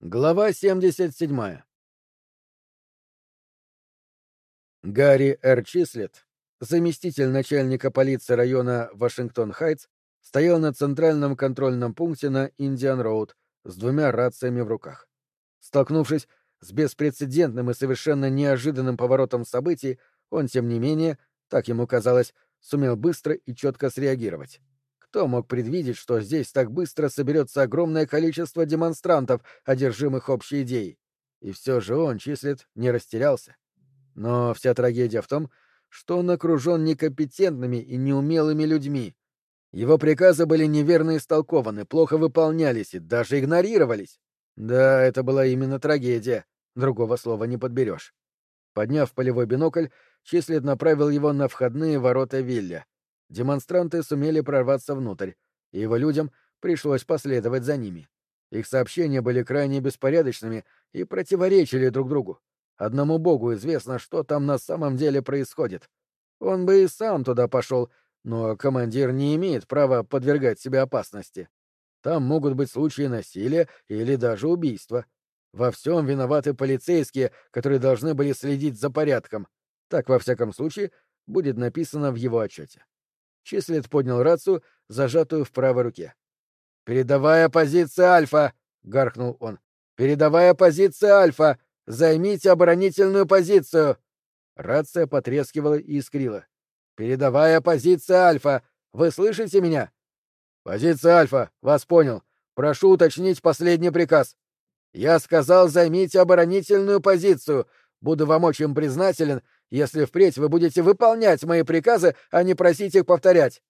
Глава 77. Гарри Р. Числет, заместитель начальника полиции района Вашингтон-Хайтс, стоял на центральном контрольном пункте на Индиан-Роуд с двумя рациями в руках. Столкнувшись с беспрецедентным и совершенно неожиданным поворотом событий, он, тем не менее, так ему казалось, сумел быстро и четко среагировать. Кто мог предвидеть, что здесь так быстро соберется огромное количество демонстрантов, одержимых общей идеей? И все же он, числит, не растерялся. Но вся трагедия в том, что он окружен некомпетентными и неумелыми людьми. Его приказы были неверно истолкованы, плохо выполнялись и даже игнорировались. Да, это была именно трагедия, другого слова не подберешь. Подняв полевой бинокль, Числит направил его на входные ворота Вилля. Демонстранты сумели прорваться внутрь, и его людям пришлось последовать за ними. Их сообщения были крайне беспорядочными и противоречили друг другу. Одному богу известно, что там на самом деле происходит. Он бы и сам туда пошел, но командир не имеет права подвергать себя опасности. Там могут быть случаи насилия или даже убийства. Во всем виноваты полицейские, которые должны были следить за порядком. Так, во всяком случае, будет написано в его отчете. Числит поднял рацию, зажатую в правой руке. «Передовая позиция Альфа!» — гаркнул он. «Передовая позиция Альфа! Займите оборонительную позицию!» Рация потрескивала и искрила. «Передовая позиция Альфа! Вы слышите меня?» «Позиция Альфа! Вас понял. Прошу уточнить последний приказ. Я сказал, займите оборонительную позицию. Буду вам очень признателен, если впредь вы будете выполнять мои приказы, а не просить их повторять.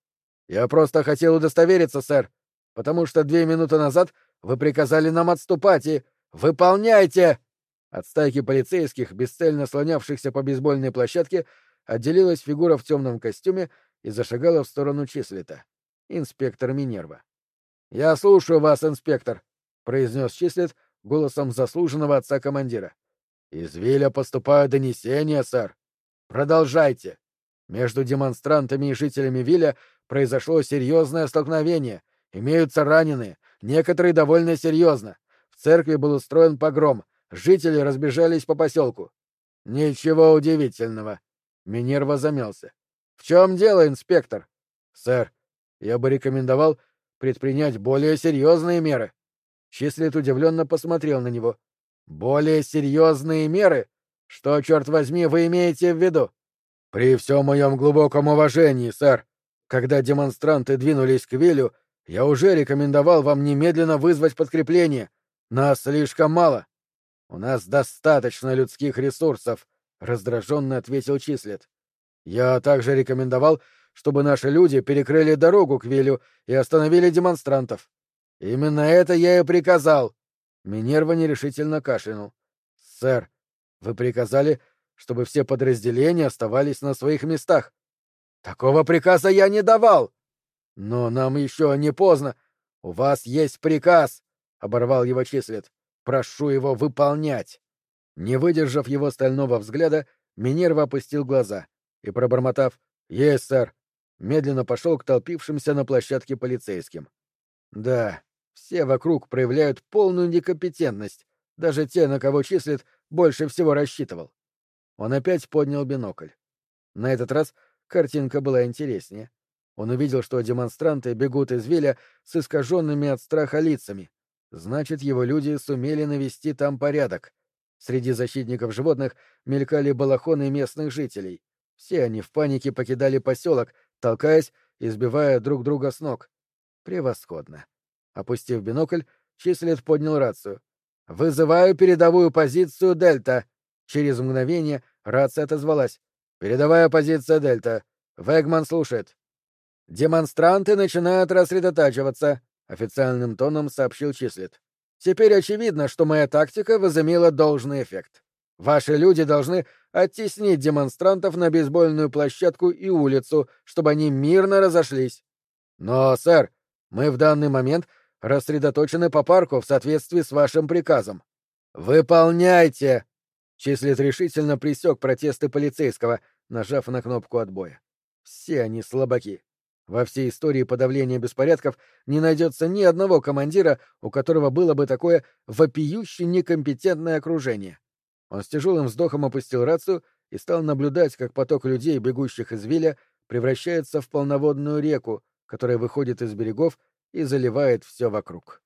Я просто хотел удостовериться, сэр, потому что две минуты назад вы приказали нам отступать и... Выполняйте!» От стайки полицейских, бесцельно слонявшихся по бейсбольной площадке, отделилась фигура в темном костюме и зашагала в сторону Числита. Инспектор Минерва. «Я слушаю вас, инспектор», — произнес Числит голосом заслуженного отца командира. «Из Виля поступают донесения, сэр. Продолжайте. Между демонстрантами и жителями Виля произошло серьезное столкновение. Имеются раненые, некоторые довольно серьезно. В церкви был устроен погром. Жители разбежались по поселку. Ничего удивительного. Минерва замялся. В чем дело, инспектор? Сэр, я бы рекомендовал предпринять более серьезные меры. Числит удивленно посмотрел на него. Более серьезные меры? Что, черт возьми, вы имеете в виду? При всем моем глубоком уважении, сэр, когда демонстранты двинулись к Вилю, я уже рекомендовал вам немедленно вызвать подкрепление. Нас слишком мало. У нас достаточно людских ресурсов, раздраженно ответил Числет. Я также рекомендовал, чтобы наши люди перекрыли дорогу к Вилю и остановили демонстрантов. Именно это я и приказал. Минерва нерешительно кашлянул. Сэр, вы приказали, чтобы все подразделения оставались на своих местах. Такого приказа я не давал. Но нам еще не поздно. У вас есть приказ, оборвал его числит. Прошу его выполнять. Не выдержав его стального взгляда, Минерва опустил глаза и, пробормотав «Есть, сэр», медленно пошел к толпившимся на площадке полицейским. Да, все вокруг проявляют полную некомпетентность, даже те, на кого числит больше всего рассчитывал. Он опять поднял бинокль. На этот раз картинка была интереснее. Он увидел, что демонстранты бегут из Виля с искаженными от страха лицами. Значит, его люди сумели навести там порядок. Среди защитников животных мелькали балахоны местных жителей. Все они в панике покидали поселок, толкаясь и сбивая друг друга с ног. Превосходно. Опустив бинокль, Числет поднял рацию. «Вызываю передовую позицию Дельта». Через мгновение рация отозвалась. «Передовая позиция Дельта. Вегман слушает». «Демонстранты начинают рассредотачиваться», — официальным тоном сообщил Числит. «Теперь очевидно, что моя тактика возымела должный эффект. Ваши люди должны оттеснить демонстрантов на бейсбольную площадку и улицу, чтобы они мирно разошлись. Но, сэр, мы в данный момент рассредоточены по парку в соответствии с вашим приказом. Выполняйте! Числит решительно присек протесты полицейского, нажав на кнопку отбоя. Все они слабаки. Во всей истории подавления беспорядков не найдется ни одного командира, у которого было бы такое вопиюще некомпетентное окружение. Он с тяжелым вздохом опустил рацию и стал наблюдать, как поток людей, бегущих из Виля, превращается в полноводную реку, которая выходит из берегов и заливает все вокруг.